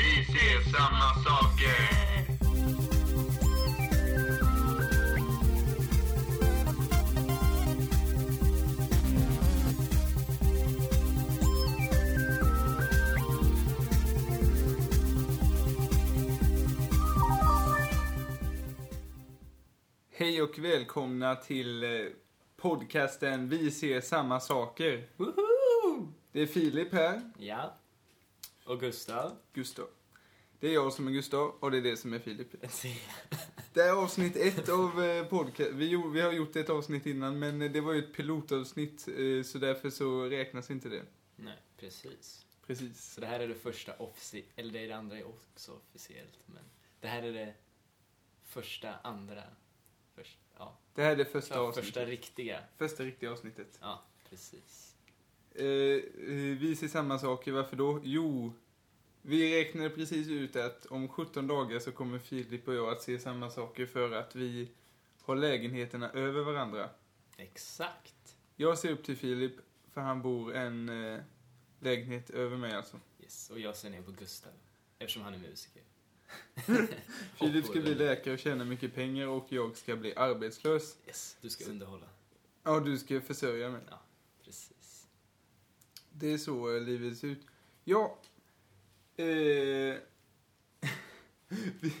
Vi ser samma saker. Hej och välkomna till eh, podcasten Vi ser samma saker. Woho! Det är Filip här, Ja. Och Gustav. Gustav. Det är jag som är Gustav och det är det som är Filip. Det är avsnitt ett av eh, podcast. Vi, vi har gjort ett avsnitt innan men eh, det var ju ett pilotavsnitt eh, så därför så räknas inte det. Nej, precis. Precis. Så det här är det första offici... Eller det, är det andra är också officiellt, men det här är det första, andra... Först, ja, Det här är det första första, avsnittet. första riktiga. Första riktiga avsnittet. Ja, precis. Eh, eh, vi ser samma saker, varför då? Jo, vi räknade precis ut att om 17 dagar så kommer Filip och jag att se samma saker för att vi har lägenheterna över varandra. Exakt. Jag ser upp till Filip för han bor en eh, lägenhet över mig alltså. Yes. Och jag ser ner på Gustav, eftersom han är musiker. Filip ska bli läkare och tjäna mycket pengar och jag ska bli arbetslös. Yes, du ska underhålla. Ja, du ska försörja mig. Ja, precis. Det är så eh, livet ser ut. Ja, eh, vi,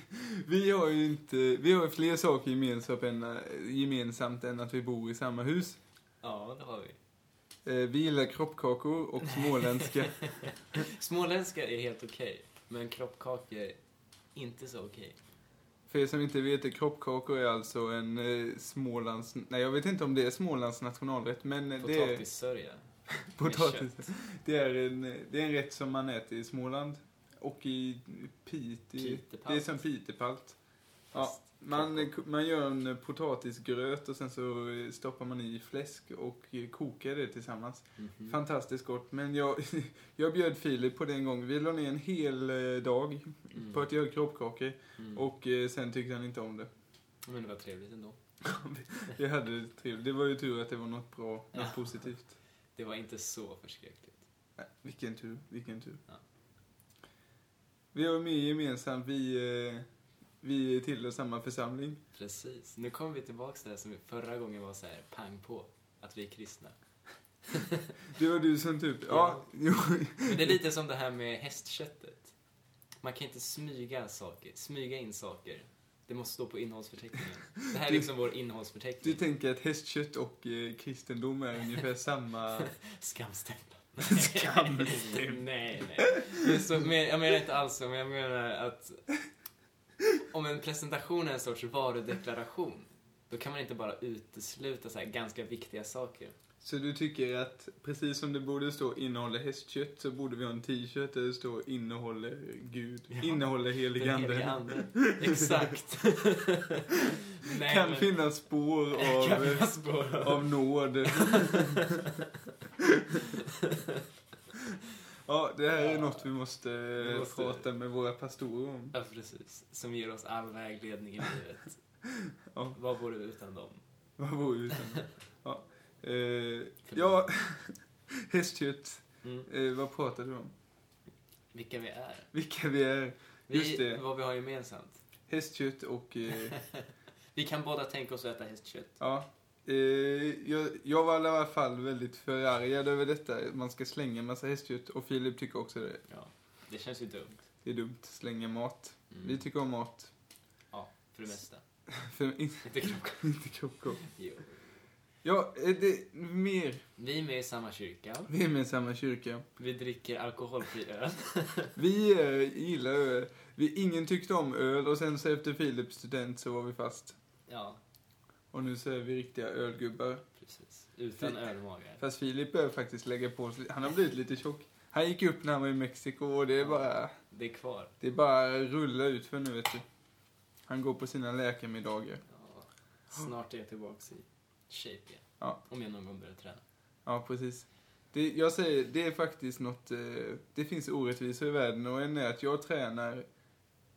vi har ju inte, vi har fler saker gemensamt än, gemensamt än att vi bor i samma hus. Ja, det har vi. Eh, vi gillar kroppkakor och småländska. Småländska är helt okej, men kroppkakor inte så okej. För er som inte vet, kroppkakor är alltså en eh, Smålands, nej jag vet inte om det är Smålands nationalrätt, men eh, det är Potatissörja. potatis. Det är, en, det är en rätt som man äter i Småland och i Piteå. Det är som pitepalt. Ja, man, man gör en potatisgröt och sen så stoppar man i fläsk och kokar det tillsammans. Mhm. Fantastiskt gott. Men jag, jag bjöd Filip på det en gång. Vi la ner en hel eh, dag Mm. på att göra kroppkakor Mm. och eh, sen tyckte han inte om det. Men det var trevligt ändå. Vi hade det trevligt. Det var ju tur att det var något bra, något Ja. positivt. Det var inte så förskräckligt. Nej, vilken tur, vilken tur. Ja. Vi har med gemensamt, vi, eh, vi tillhör samma församling. Precis. Nu kommer vi tillbaka till det som förra gången var så här pang på. Att vi är kristna. Det var du som typ, ja, Ja. Men det är lite som det här med hästköttet. Man kan inte smyga saker, smyga in saker. Det måste stå på innehållsförteckningen. Det här är Du- liksom vår du innehållsförteckning. tänker att hästkött och eh, kristendom är ungefär samma... Skamstämpla. Skamstämpla. nej, nej. Så, men, jag menar inte alls så, men jag menar att om en presentation är en sorts varudeklaration, då kan man inte bara utesluta så här ganska viktiga saker. Så du tycker att precis som det borde stå innehåller hästkött så borde vi ha en t-shirt där det står innehåller Gud, Ja. innehåller helig Den heliga ande. ande. Exakt. nej, Kan men- finnas spår Kan av, finnas spår av- av nåd. ja, det här är Ja. något vi måste, Vi måste- prata med våra pastorer om. Ja, precis. Som ger oss all vägledning i livet. Ja. Vad vore vi utan dem? Vad vore vi utan ja. Eh, ja, hästkött. Mm. Eh, vad pratar du om? Vilka vi är. Vilka vi är. Just Vi, det. vad vi har gemensamt. Hästkött och... Eh, Vi kan båda tänka oss att äta hästkött. ja. Eh, jag, jag var i alla fall väldigt förargad över detta. Man ska slänga en massa hästkött och Filip tycker också det. Ja, det känns ju dumt. Det är dumt. Slänga mat. Mm. Vi tycker om mat. Ja, för det mesta. För in, Inte krockar. inte krockor. Ja, det, mer. Vi är med i samma kyrka. Vi är med i samma kyrka. Vi dricker alkoholfri öl. Vi eh, gillar öl. Vi, ingen tyckte om öl och sen så efter Philips student så var vi fast. Ja, Och nu så är vi riktiga ölgubbar. precis. Utan Fi- ölmagar. Fast Filip bör faktiskt lägga på sig, han har blivit lite tjock. Han gick upp när han var i Mexiko och det är Ja. bara, Det är kvar. det är bara rulla ut för nu vet du. Han går på sina läkarmiddagar. Ja, snart är jag tillbaks i shape igen. Ja. Om jag någon gång börjar träna. Ja, precis. Det, jag säger, det är faktiskt något, eh, det finns orättvisor i världen och en är att jag tränar,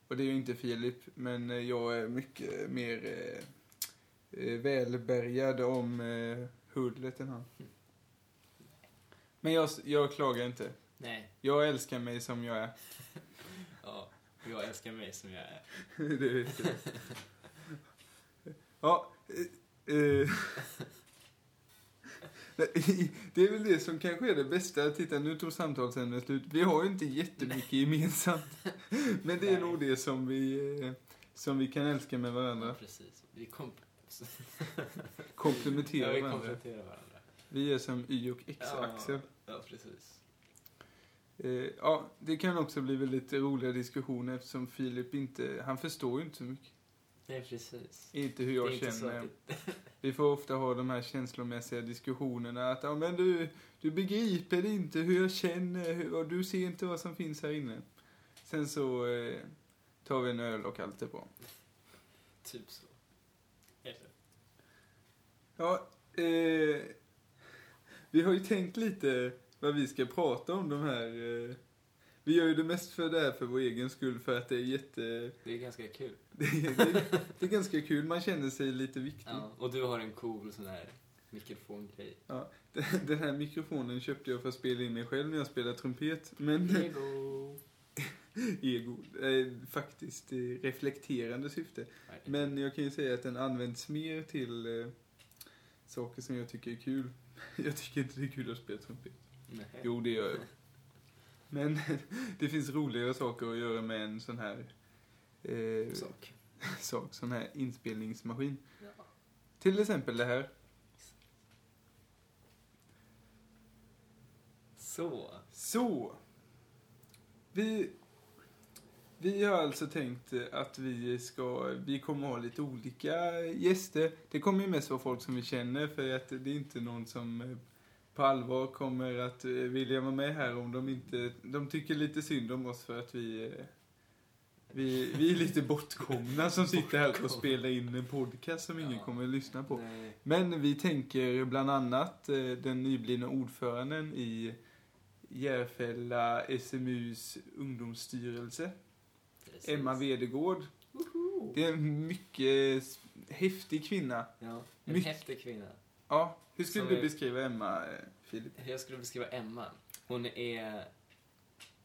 och det är ju inte Filip, men eh, jag är mycket mer eh, eh, välbärgad om eh, hullet än han. Men jag, jag klagar inte. Nej. Jag älskar mig som jag är. Ja. Jag älskar mig som jag är. det vet jag. Ja, eh, det är väl det som kanske är det bästa. Titta, nu tog samtalsämnet slut. Vi har ju inte jättemycket gemensamt. Men det är Nej. nog det som vi, eh, som vi kan älska med Ja, varandra. precis. Vi, kom... ja, Komplementera vi varandra. varandra. Vi är som Y och X-axel. Ja, precis. Eh, ja, det kan också bli väldigt roliga diskussioner eftersom Filip inte, han förstår ju inte så mycket. Nej, precis. Inte hur Det jag så känner. att det... Vi får ofta ha de här känslomässiga diskussionerna att ja, men du, du begriper inte hur jag känner och du ser inte vad som finns här inne. Sen så eh, tar vi en öl och allt är bra. Typ så. Eller? Ja, eh, vi har ju tänkt lite vad vi ska prata om de här. Eh, vi gör ju det mest för det här för vår egen skull för att det är jätte... Det är ganska kul. Det är, det, är ganska kul, man känner sig lite viktig. Ja, och du har en cool sån här mikrofongrej. Den här mikrofonen köpte jag för att spela in mig själv när jag spelar trumpet. Men Lego. ego, eh, faktiskt i reflekterande syfte. Men jag kan ju säga att den används mer till eh, saker som jag tycker är kul. Jag tycker inte det är kul att spela trumpet. Nej. Jo, det gör jag. Men det finns roligare saker att göra med en sån här eh, Sak. sak, sån här inspelningsmaskin. Ja. Till exempel det här. Så. Så. Vi, vi har alltså tänkt att vi ska, vi kommer ha lite olika gäster. Det kommer ju mest vara folk som vi känner för att det är inte någon som eh, på allvar kommer att eh, vilja vara med här om de inte, de tycker lite synd om oss för att vi eh, vi, vi är lite bortkomna som sitter här och spelar in en podcast som ingen Ja. kommer att lyssna på. Nej. Men vi tänker bland annat eh, den nyblivna ordföranden i Järfälla SMUs ungdomsstyrelse, Precis. Emma Vedegård. Woho! Det är en mycket häftig kvinna. Ja, en Mycket- häftig kvinna. Ja, hur skulle Som du är- beskriva Emma, eh, Filip? Jag skulle beskriva Emma. Hon är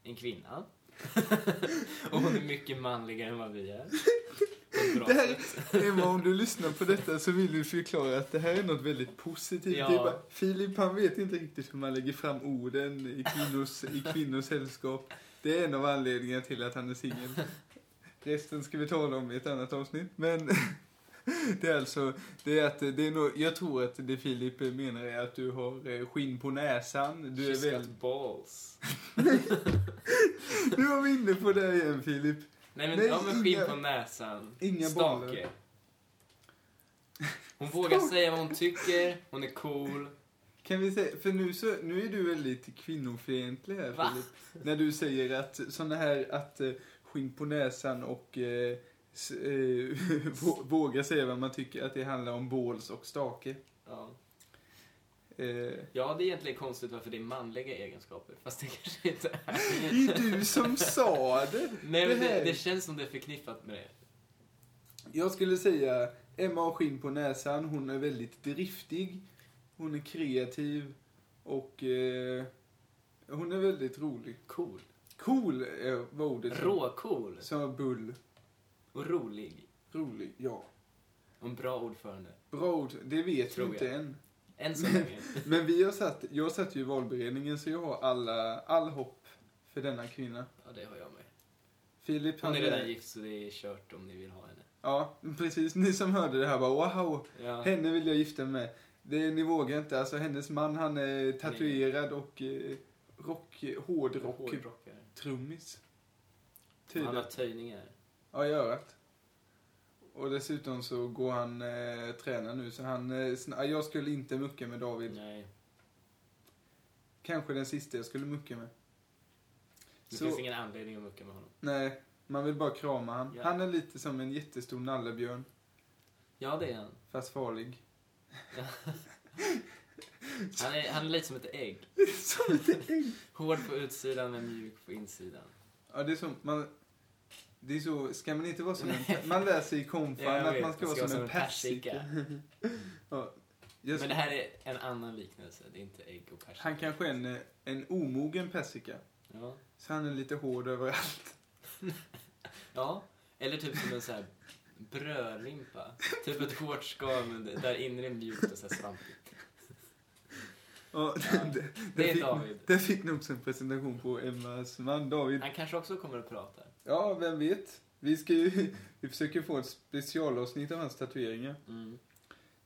en kvinna. och hon är mycket manligare än vad vi är. Det här-. Emma, om du lyssnar på detta så vill du förklara att det här är något väldigt positivt. Ja. Det är bara, Filip han vet inte riktigt hur man lägger fram orden i kvinnors, i kvinnors sällskap. Det är en av anledningarna till att han är singel. Resten ska vi tala om i ett annat avsnitt. Men det är alltså, det är att det är nog, jag tror att det Filip menar är att du har eh, skinn på näsan. Du är She's väl, got balls. nu var vi inne på det igen Filip. Nej men, Nej, ja, men skinn på näsan. inga Stake. bollar. Hon vågar säga vad hon tycker, hon är cool. Kan vi säga, för nu, så, nu är du väldigt kvinnofientlig här Va? Filip. När du säger att såna här att eh, skinn på näsan och eh, våga säga vad man tycker att det handlar om båls och stake. Ja. Eh, ja, det är egentligen konstigt varför det är manliga egenskaper. Fast det kanske inte är. det är du som sa det! Nej men Det det, känns som det är förknippat med det. Jag skulle säga Emma har skinn på näsan, hon är väldigt driftig, hon är kreativ och eh, hon är väldigt rolig. Cool. Cool var ordet. som- Råcool. Som bull. Och rolig. Rolig, ja. Och en bra ordförande. Bra ord, det vet vi Tror inte jag. än. Än så länge. Men vi har satt, jag satt ju i valberedningen så jag har alla, all hopp för denna kvinna. Ja, det har jag med. Filip, Hon är redan gift så det är kört om ni vill ha henne. Ja, precis. Ni som hörde det här bara wow, Ja. henne vill jag gifta mig med. Det, ni vågar inte. Alltså hennes man han är tatuerad och eh, rock, hårdrock, Hårdrockare. trummis. Han har töjningar. Ja, i örat. Och dessutom så går han eh, träna nu så han, eh, jag skulle inte mucka med David. Nej. Kanske den sista jag skulle mucka med. Det Så- finns ingen anledning att mucka med honom. Nej, man vill bara krama han. Ja. Han är lite som en jättestor nallebjörn, Ja, det är han. fast farlig. Han är, han är lite som ett ägg. Som ett ägg. Hård på utsidan men mjuk på insidan. Ja, det är som, man, det är så, ska man inte vara som en, man lär sig i konfan Ja, att man ska vara som, en persika. ja, jag, Men det här är en annan liknelse. Det är inte ägg och persika. Han kanske är en, en omogen persika. Ja. Så han är lite hård överallt. Ja, eller typ som en sån här brödlimpa. Typ ett hårt skal men där inre är mjukt och så här svampigt. Ja, Ja, det, det är fick, David. Det fick nog också en presentation på Emmas man David. Han kanske också kommer att prata. Ja, vem vet? Vi ska ju, vi försöker få ett specialavsnitt av hans tatueringar. Mm.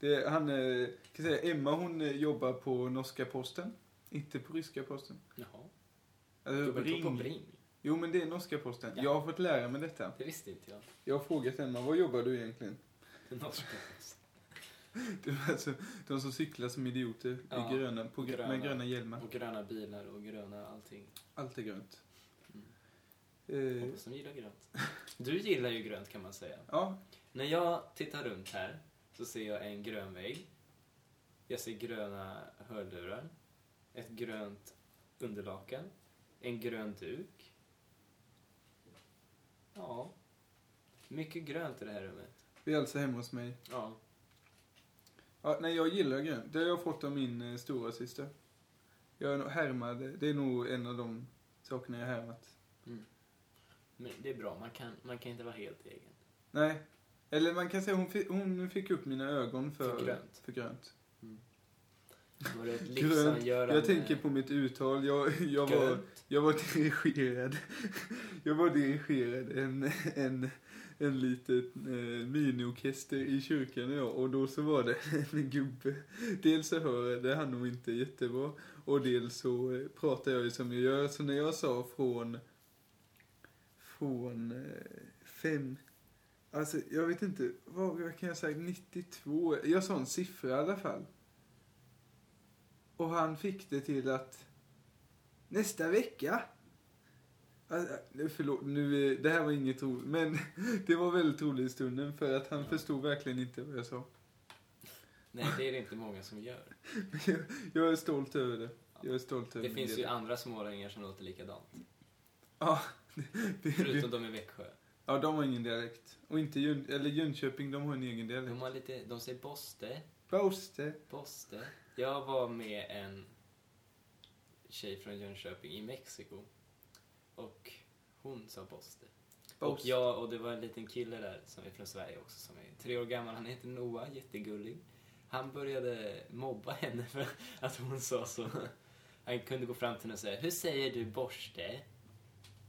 Det, han, eh, kan säga, Emma hon eh, jobbar på norska posten. Inte på ryska posten. Jaha. Alltså, Jobbar du på Bring. Jo, men det är norska posten. Ja. Jag har fått lära mig detta. Det visste inte jag. Jag har frågat Emma, vad jobbar du egentligen? Den norska Det var alltså de som cyklar som idioter Ja, i gröna, på, gröna. gröna. med gröna hjälmar. Och gröna bilar och gröna allting. Allt är grönt. Mm. Eh, Hoppas de gillar grönt. Du gillar ju grönt kan man säga. ja, När jag tittar runt här så ser jag en grön vägg. Jag ser gröna hörlurar. Ett grönt underlakan. En grön duk. Ja. Mycket grönt i det här rummet. vi är alltså hemma hos mig. Ja. Ja, nej, jag gillar grönt. Det har jag fått av min eh, stora syster. Jag är nog härmad. Det är nog en av de sakerna jag härmat. Men det är bra, man kan, man kan inte vara helt egen. Nej. Eller man kan säga hon fick, hon fick upp mina ögon för, För grönt. För grönt. Var det ett livsavgörande... Jag tänker på mitt uttal. Jag, jag, var, jag var dirigerad. Jag var dirigerad en, en, en liten eh, miniorkester i kyrkan ja, och då så var det en gubbe. Dels så hörde han nog inte jättebra och dels så eh, pratar jag ju som jag gör. Så när jag sa från från eh, fem Alltså, jag vet inte, vad, vad kan jag säga, 92? Jag sa en siffra i alla fall. Och han fick det till att nästa vecka. Alltså, nu, förlåt, nu, det här var inget roligt, men det var väldigt roligt i stunden för att han Ja. förstod verkligen inte vad jag sa. Nej, det är det inte många som gör. Jag, jag är stolt över det. Jag är stolt över Det min finns ju andra smålänningar som låter likadant. Ja, det, det, Förutom de i Växjö. ja, de har ingen dialekt. Och inte Jön, eller Jönköping, de har en egen dialekt. De, har lite, de säger boste, Boste. boste. Jag var med en tjej från Jönköping i Mexiko. Och hon sa boste. Och jag och det var en liten kille där som är från Sverige också som är tre år gammal. Han heter Noah, jättegullig. Han började mobba henne för att hon sa så. Han kunde gå fram till henne och säga, hur säger du borste?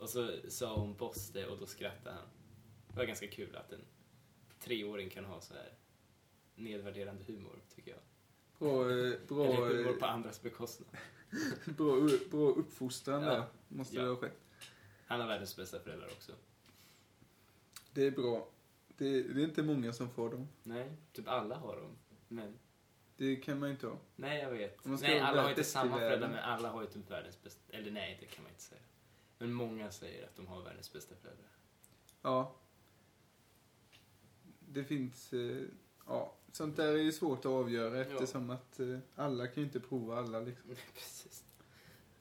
Och så sa hon boste och då skrattade han. Det var ganska kul att en treåring kan ha så här nedvärderande humor, tycker jag. Bra, eh, bra, Eller humor eh, på andras bekostnad. bra, bra uppfostran Ja. där, måste Ja. det ha skett. Han har världens bästa föräldrar också. Det är bra. Det, det är inte många som får dem. Nej, typ alla har dem. Men, Det kan man inte ha. nej jag vet. Nej, alla har inte samma föräldrar, men alla har ju typ världens bästa, eller nej, det kan man inte säga. Men många säger att de har världens bästa föräldrar. Ja. Det finns, eh, ja, sånt där är ju svårt att avgöra Ja. eftersom att eh, alla kan ju inte prova alla liksom. Precis.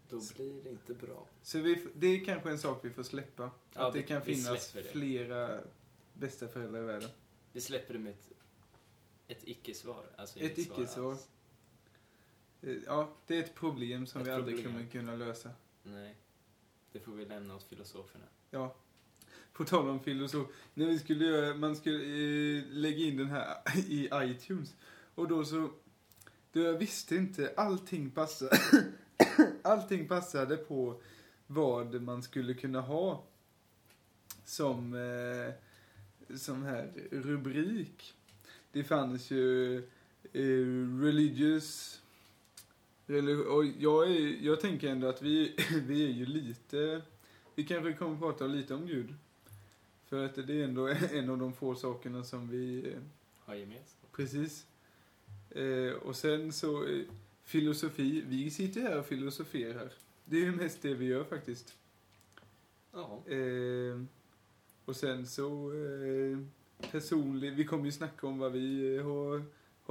Då blir det inte bra. Så vi, det är kanske en sak vi får släppa. Ja, att det vi- kan vi finnas det. flera bästa föräldrar i världen. Vi släpper det med ett, ett icke-svar. Alltså Ett icke-svar. Eh, Ja, det är ett problem som Ett vi aldrig problem. kommer kunna lösa. Nej. Det får vi lämna åt filosoferna. Ja. På tal om filosof. När vi skulle göra, man skulle eh, lägga in den här i iTunes. Och då så, då jag visste inte, allting passade. allting passade på vad man skulle kunna ha som, eh, som här rubrik. Det fanns ju eh, religious och jag, är, jag tänker ändå att vi, vi är ju lite vi kanske kommer att prata lite om Gud. För att det är ändå en av de få sakerna som vi... Har gemenskap. Precis. Eh, och sen så, eh, filosofi. Vi sitter här och filosoferar. Det är ju mest det vi gör faktiskt. Ja. Eh, och sen så, eh, personligt, vi kommer ju snacka om vad vi har,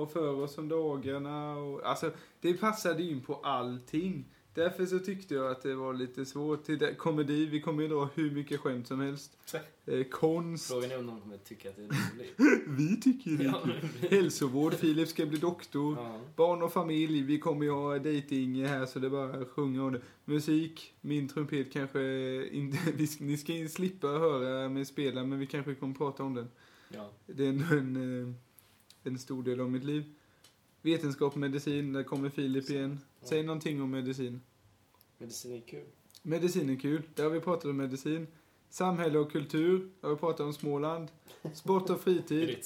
har för oss om dagarna. Och, alltså, det passade in på allting. Därför så tyckte jag att det var lite svårt. Till det- komedi, vi kommer ju dra hur mycket skämt som helst. Eh, konst, Frågan är om någon kommer tycka att det är roligt. vi tycker det. Hälsovård, Filip ska bli doktor. ja. Barn och familj, vi kommer ju ha dating här så det är bara att sjunga om det. Musik, min trumpet kanske inte, vi, ni ska slippa höra mig spela men vi kanske kommer prata om den. ja. Det är ändå en, eh, en stor del av mitt liv. Vetenskap och medicin, där kommer Filip igen. Säg någonting om medicin. Medicin är kul. Medicin är kul, där har vi pratat om medicin. Samhälle och kultur, där har vi pratat om Småland. Sport och fritid.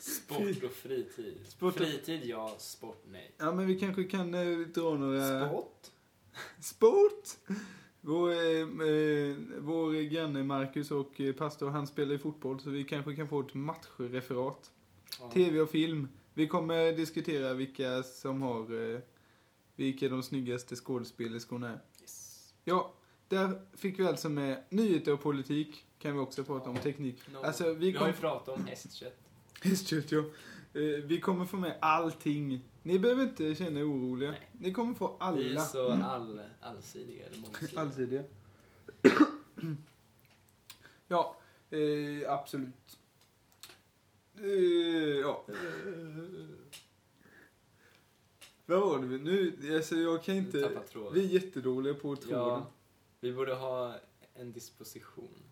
Sport och fritid. Sport och- Fritid ja, sport nej. Ja men vi kanske kan eh, dra några... Sport? Sport! Vår, eh, eh, vår granne Marcus och eh, pastor, han spelar i fotboll så vi kanske kan få ett matchreferat. Ja. TV och film. Vi kommer diskutera vilka som har, eh, vilka de snyggaste skådespelerskorna är. Yes. Ja, där fick vi alltså med nyheter och politik. Kan vi också prata om teknik. No. Alltså vi Vi har kommer... ju pratat om hästkött. Hästkött ja. Eh, Vi kommer få med allting. Ni behöver inte känna er oroliga. Nej. Ni kommer få alla. Vi är så all, allsidiga, eller. Allsidiga. ja, eh, absolut. Eh, ja. Vad var det vi- nu? Alltså jag kan inte... Vi är jättedåliga på tråden. Ja, vi borde ha en disposition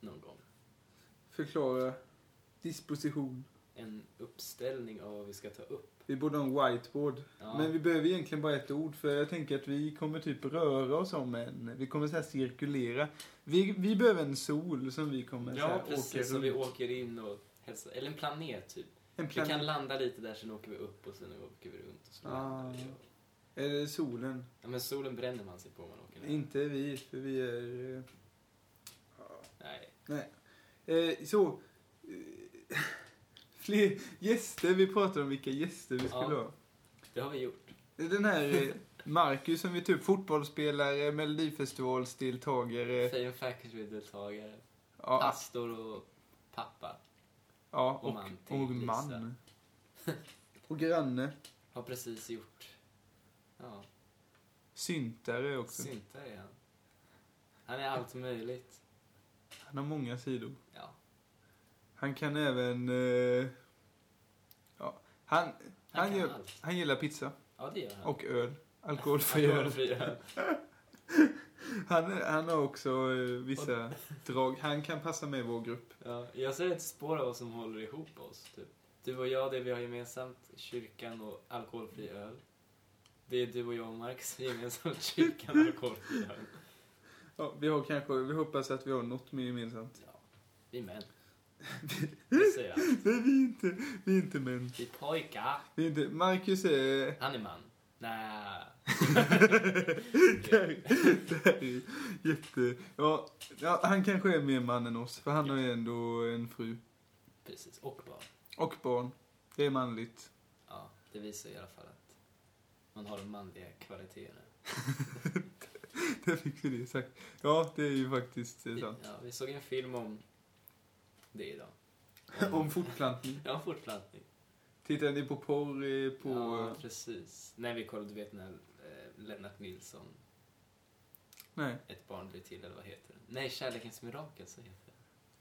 någon gång. Förklara. Disposition. En uppställning av vad vi ska ta upp. Vi borde ha en whiteboard. Ja. Men vi behöver egentligen bara ett ord för jag tänker att vi kommer typ röra oss om en. Vi kommer så här cirkulera. Vi, vi behöver en sol som vi kommer så Ja, här precis. åka Så runt. vi åker in och hälsar. Eller en planet, typ. En Vi kan planet. landa lite där, sen åker vi upp och sen åker vi runt. Och så Ah. landar vi. och- Eller solen. Ja, men solen bränner man sig på om man åker ner. Inte vi, för vi är... eh, Nej. Nej. Eh, så. Fler gäster. Vi pratade om vilka gäster vi skulle Ja. ha. Det har vi gjort. Den här eh, Marcus som vi tog upp, fotbollsspelare, melodifestivalsdeltagare. Fame Factory-deltagare. Ja, Pastor och pappa. ja, och och, man och, Lisa. man. Och granne. Har precis gjort... Ja, Syntare också. syntare är han. Han är allt möjligt. Han har många sidor. Ja. Han kan även... Eh, ja, han, han, Han gör, han gillar pizza Ja, det gör han. och öl. Alkoholfri öl. Alkoholfri öl. Han, han har också eh, vissa drag. Han kan passa med i vår grupp. Ja, jag ser ett spår av vad som håller ihop oss. Typ. Du och jag, det vi har gemensamt, kyrkan och alkoholfri öl. Det är du och jag och Marx gemensamt, kyrkan och alkoholfri öl. Ja, vi har kanske, vi hoppas att vi har något mer gemensamt. Ja, vi män. Säger han. Nej, vi är inte, vi är inte män. Vi är pojkar. Vi är inte, Marcus är... Han är man. Nej. Det här, det här är jätte... Ja, ja, han kanske är mer man än oss, för han har ju ändå en fru. Precis, och barn. Och barn. Det är manligt. Ja, det visar i alla fall att man har de manliga kvaliteterna. Där fick vi det sagt. Ja, det är ju faktiskt sant. ja, vi såg en film om det idag. Om fortplantning. Ja, fortplantning. Tittar ni på porr eh, på... Ja, precis. När vi kollade, du vet när eh, Lennart Nilsson, Nej, ett barn blir till, eller vad heter det? Nej, Kärlekens mirakel, så heter det.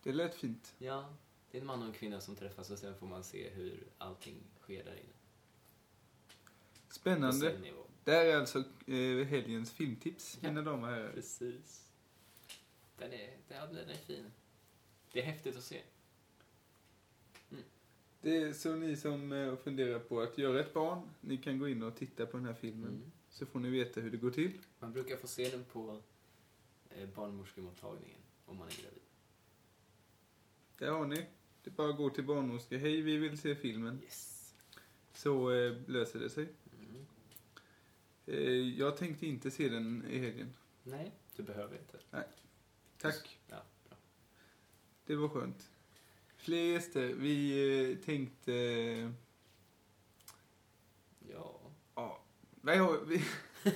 det lät fint. Ja, det är en man och en kvinna som träffas och sen får man se hur allting sker där inne. På Spännande. cellnivå. Det här är alltså eh, helgens filmtips, Ja. mina damer och herrar. Precis. Den är, ja, den är fin. Det är häftigt att se. Det är så ni som eh, funderar på att göra ett barn, ni kan gå in och titta på den här filmen. Mm. Så får ni veta hur det går till. Man brukar få se den på eh, barnmorskemottagningen om man är gravid. Där har ni. Det är bara att gå till barnmorska. Hej, vi vill se filmen. Yes. Så eh, löser det sig. Mm. Eh, jag tänkte inte se den i helgen. Nej, du behöver inte. Tack. Ja. Det var skönt. Fler gäster. Vi eh, tänkte... Ja. Ja. Har vi?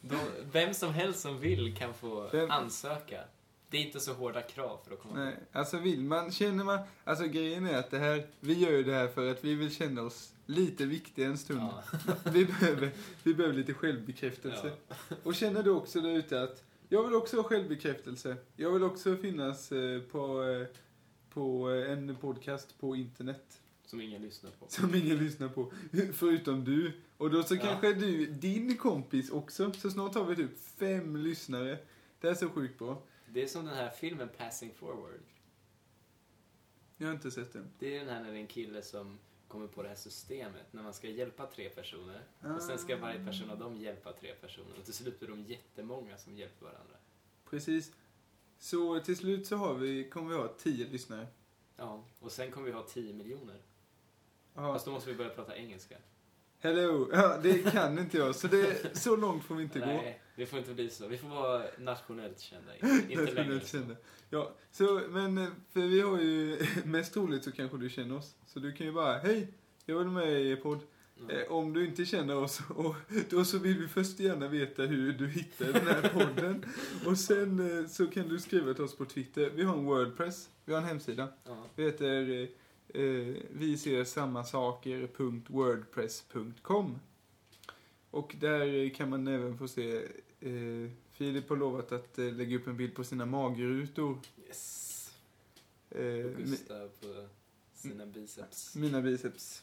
De, vem som helst som vill kan få Vem- ansöka. Det är inte så hårda krav för att komma Nej, alltså vill man, känner man, alltså grejen är att det här, vi gör ju det här för att vi vill känna oss lite viktiga en stund. Ja. Vi, behöver, vi behöver lite självbekräftelse. Ja. Och känner du också där ute att jag vill också ha självbekräftelse. Jag vill också finnas eh, på, eh, på eh, en podcast på internet Som ingen lyssnar på. som ingen lyssnar på, förutom du. Och då så Ja. kanske du, din kompis också. Så snart har vi typ fem lyssnare. Det är så sjukt bra. Det är som den här filmen Passing Forward. Jag har inte sett den. Det är den här när det är en kille som kommer på det här systemet när man ska hjälpa tre personer. Och sen ska varje person av dem hjälpa tre personer. Och till slut blir de jättemånga som hjälper varandra. Precis. Så till slut så har vi, kommer vi ha tio lyssnare. Ja, och sen kommer vi ha 10 miljoner. Ja. Fast då måste vi börja prata engelska. Hello! Ja, det kan inte jag. Så, det, så långt får vi inte gå. Det får inte bli så. Vi får vara nationellt kända. Inte, Nationellt kända. Ja, så, men eh, för vi har ju, mest troligt så kanske du känner oss. Så du kan ju bara, hej, jag vill med i er podd. Eh, om du inte känner oss, och då så vill vi först gärna veta hur du hittade den här podden. och sen eh, så kan du skriva till oss på Twitter. Vi har en Wordpress, vi har en hemsida. Ja. Vi heter eh, vi ser samma saker.wordpress.com. Och där kan man även få se eh, Filip har lovat att eh, lägga upp en bild på sina magrutor. Yes. Eh, mi- Gustav på sina biceps. mina biceps.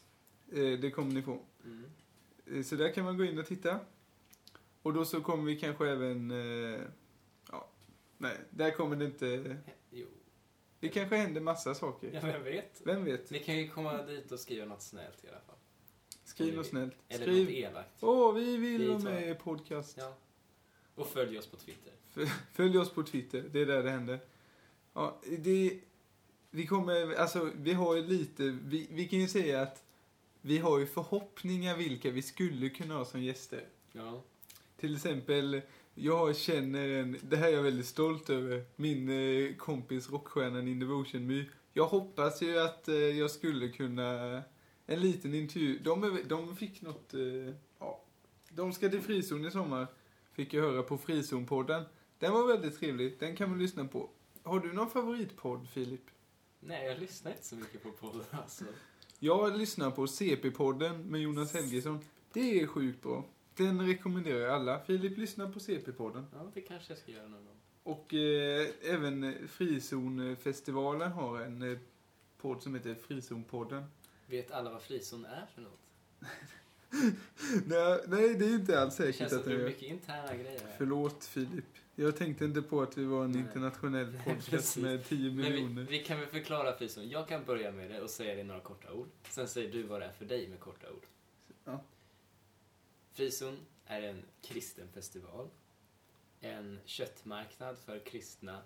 Eh, det kommer ni få. Mm. Eh, Så där kan man gå in och titta. Och då så kommer vi kanske även... Ja, nej, där kommer det inte... Jo, Det kanske händer massa saker. ja, vem vet? Vem vet? Ni kan ju komma dit och skriva något snällt i alla fall. Skriv något snällt. Eller något Skriv. elakt. Åh, vi vill Vi vara tar- med i podcast. Ja. Och följ oss på Twitter. Följ oss på Twitter, det är där det händer. Ja, det... Vi kommer, alltså vi har ju lite, vi, vi kan ju säga att vi har ju förhoppningar vilka vi skulle kunna ha som gäster. Ja. Till exempel, jag känner en, det här är jag väldigt stolt över, min eh, kompis rockstjärnan In Devotion My. Jag hoppas ju att eh, jag skulle kunna, en liten intervju, de, de fick något, eh, ja, de ska till Frizon i sommar, fick jag höra på Frizon-podden. Den var väldigt trevlig, den kan man lyssna på. Har du någon favoritpodd, Filip? Nej, jag lyssnar inte så mycket på podden alltså. Jag lyssnar på CP-podden med Jonas Helgesson. Det är sjukt bra. Den rekommenderar jag alla. Filip lyssnar på CP-podden. Ja, det kanske jag ska göra någon gång. Och eh, även Frizonfestivalen har en eh, podd som heter Frizonpodden. Vet alla vad frizon är för något? nej, nej, det är inte alls Det säkert känns som att det det är mycket interna grejer här. Förlåt Filip. Jag tänkte inte på att vi var en Nej. internationell podcast med 10 Men vi, miljoner. vi kan väl förklara frizon. Jag kan börja med det och säga det i några korta ord. Sen säger du vad det är för dig med korta ord. Ja. Frizon är en kristen festival. En köttmarknad för kristna.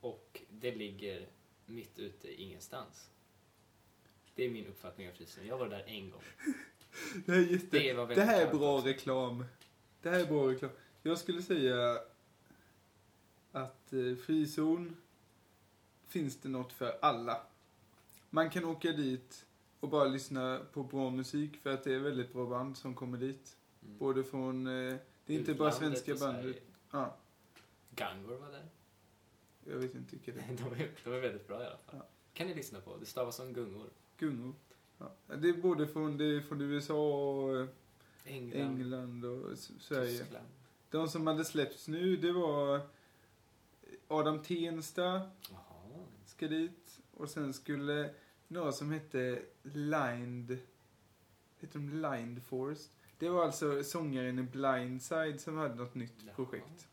Och det ligger mitt ute ingenstans. Det är min uppfattning av frizon. Jag var där en gång. Det är, jätte... Det det väldigt här är bra också. reklam. Det här är bra reklam. Jag skulle säga att eh, frizon finns det något för alla. Man kan åka dit och bara lyssna på bra musik för att det är väldigt bra band som kommer dit. Mm. Både från, eh, det är inte bara Utlandet svenska och band. Ja, Gangor var där. jag vet inte vilka det är. De är, de är väldigt bra i alla fall. Ja. kan ni lyssna på. Det stavas som gungor. Gungor. Ja. Det är både från, det är från USA och eh, England, England och Sverige. Tyskland. De som hade släppts nu, det var Adam Tensta Jaha. ska dit. Och sen skulle några som hette Lined, heter de Lined Forest? Det var alltså sångaren i Blindside som hade något nytt Jaha. projekt.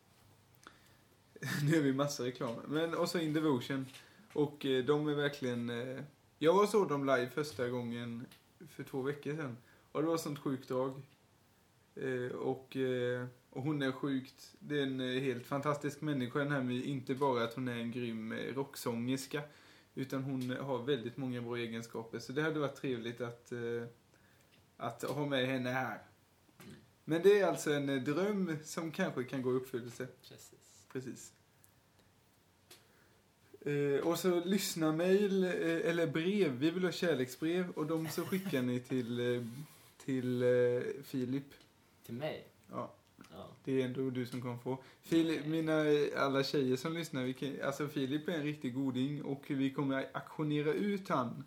nu är vi massa reklam. Men och så In Devotion. Och eh, de är verkligen... Eh, jag var såg dem live första gången för två veckor sedan. Och det var sånt sjukt drag. Eh, och, eh, och hon är sjukt, det är en eh, helt fantastisk människa den här med, inte bara att hon är en grym eh, rocksångerska. Utan hon har väldigt många bra egenskaper. Så det hade varit trevligt att, eh, att ha med henne här. Mm. Men det är alltså en eh, dröm som kanske kan gå i uppfyllelse. Precis. Precis. Eh, och så lyssna mail eh, eller brev. Vi vill ha kärleksbrev och de så skickar ni till, eh, till eh, Filip. Till mig? Ja, Ja. det är ändå du som kommer få. Filip, mina alla tjejer som lyssnar, vi kan, alltså Filip är en riktig goding och vi kommer aktionera ut han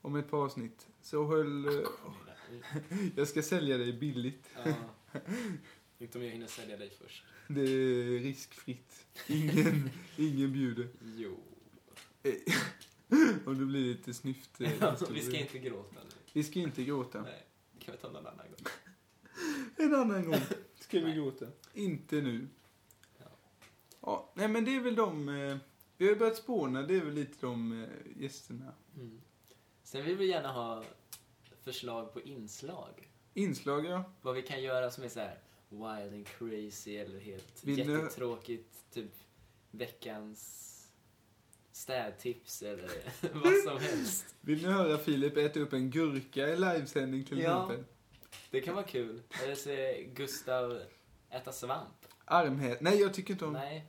om ett par avsnitt. Så höll... eh, Jag ska sälja dig billigt. Ja. Inte om jag hinner sälja dig först. Det är riskfritt. Ingen, ingen bjuder. Jo. Om det blir lite snyft. historia. vi ska inte gråta nu. Vi ska inte gråta. Nej. Kan vi ta någon annan gång? En annan gång ska vi gråta. Inte nu. Ja. Ja, nej men det är väl de... Eh, vi har ju börjat spåna, det är väl lite de eh, gästerna. Mm. Sen vill vi gärna ha förslag på inslag. Inslag, ja. Vad vi kan göra som är så här wild and crazy eller helt Vill jättetråkigt. Typ veckans städtips eller vad som helst. Vill ni höra Filip äta upp en gurka i livesändning till Ja. exempel? Det kan vara kul. Eller se Gustav äta svamp. Armhäv... Nej, jag tycker inte om... Nej.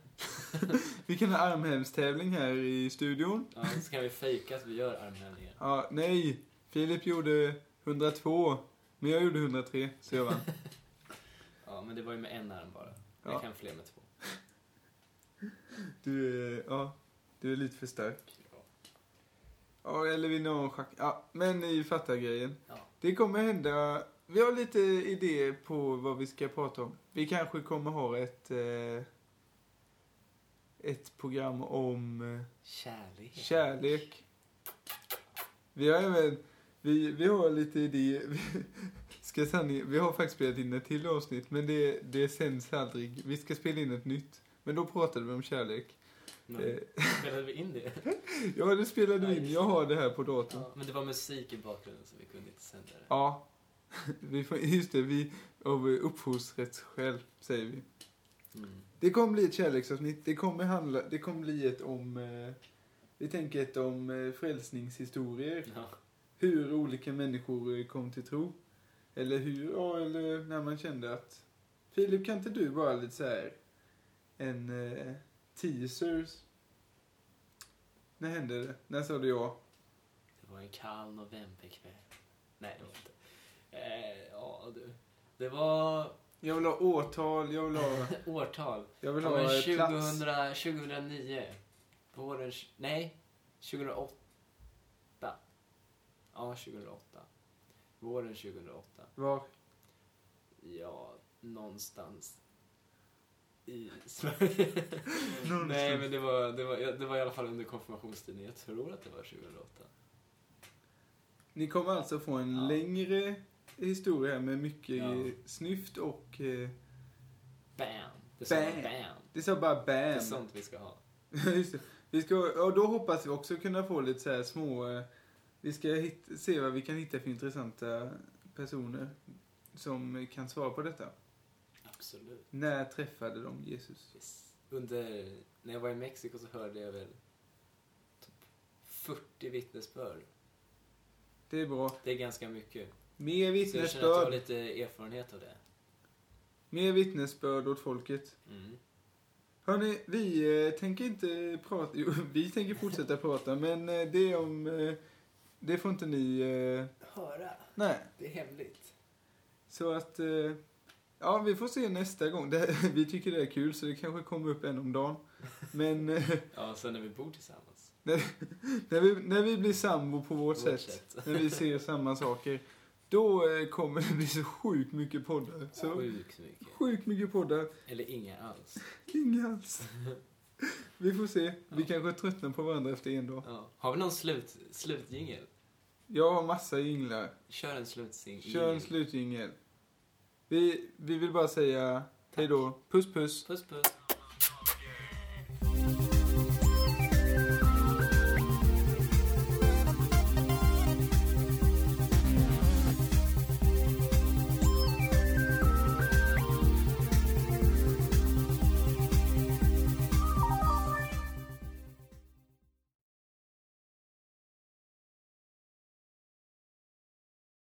Vi kan ha armhävstävling här i studion. Ja, så kan vi fejka att vi gör armhävningar. Ja, nej. Filip gjorde 102, men jag gjorde 103, så jag vann. Ja, men det var ju med en arm bara. Ja. Jag kan fler med två. Du är, ja, du är lite för stark. Ja. Ja, eller ha en schack... Ja, men ni fattar grejen. Ja. Det kommer hända... Vi har lite idéer på vad vi ska prata om. Vi kanske kommer ha ett... Eh, ett program om eh, Kärlek. kärlek. Vi har även... Vi, vi har lite idéer. Vi, ska sanning, vi har faktiskt spelat in ett till avsnitt, men det, det sänds aldrig. Vi ska spela in ett nytt. Men då pratade vi om kärlek. Men, Eh, spelade vi in det? ja, det spelade vi in. Jag har det här på datorn. Ja, men det var musik i bakgrunden så vi kunde inte sända det. Ja. Vi får, just det, vi av upphovsrättsskäl säger vi. Mm. Det kommer bli ett kärleksavsnitt. Det kommer handla, det kommer bli ett om, eh, vi tänker ett om eh, frälsningshistorier. Ja. Hur olika människor eh, kom till tro. Eller hur, ja, eller när man kände att, Filip kan inte du bara lite så här en eh, teasers? När hände det? När sa du ja? Det var en kall novemberkväll. Nej, det var inte. Eh, ja, du. Det var Jag vill ha årtal, jag vill ha, årtal. jag vill Ja, ha men eh, plats. 2000, 2009. Våren... Nej, 2008. Ja, 2008. Våren 2008. Var? Ja, någonstans i Sverige. Nej, men det var, det, var, det var i alla fall under konfirmationstiden. Jag tror att det var 2008. Ni kommer alltså få en Ja. längre historia med mycket Ja. snyft och... Eh, Bam! Det sa Bam. bam. det sa bara Det är bam. sånt vi ska ha. Just det. Vi ska, och då hoppas vi också kunna få lite så här små... Eh, vi ska hit, se vad vi kan hitta för intressanta personer som kan svara på detta. Absolut. När träffade de Jesus? Yes. Under, när jag var i Mexiko så hörde jag väl typ 40 vittnesbörd. Det är bra. Det är ganska mycket. Mer Så jag känner att jag har vittnesbörd. lite erfarenhet av det. Mer vittnesbörd åt folket. Mm. Hörni, vi eh, tänker inte prata... Jo, vi tänker fortsätta prata, men eh, det är om... Eh, det får inte ni... Höra. nej. Det är hemligt. Så att... Ja, vi får se nästa gång. Det, vi tycker det är kul, så det kanske kommer upp en om dagen. Men eh, Ja, sen när vi bor tillsammans. när, vi, när vi blir sambo på vårt, Vårt sätt, sätt. när vi ser samma saker, då eh, kommer det bli så sjukt mycket poddar. Så Sjukt mycket. sjukt mycket poddar, Eller inga alls. inga alls. Vi får se. Vi Ja. kanske tröttnar på varandra efter en dag. Ja. Har vi någon slut, slutjingel? Jag har massa jinglar. Kör en slutsing. Kör en slutjingel. Vi, vi vill bara säga hej då. Puss puss. Puss puss.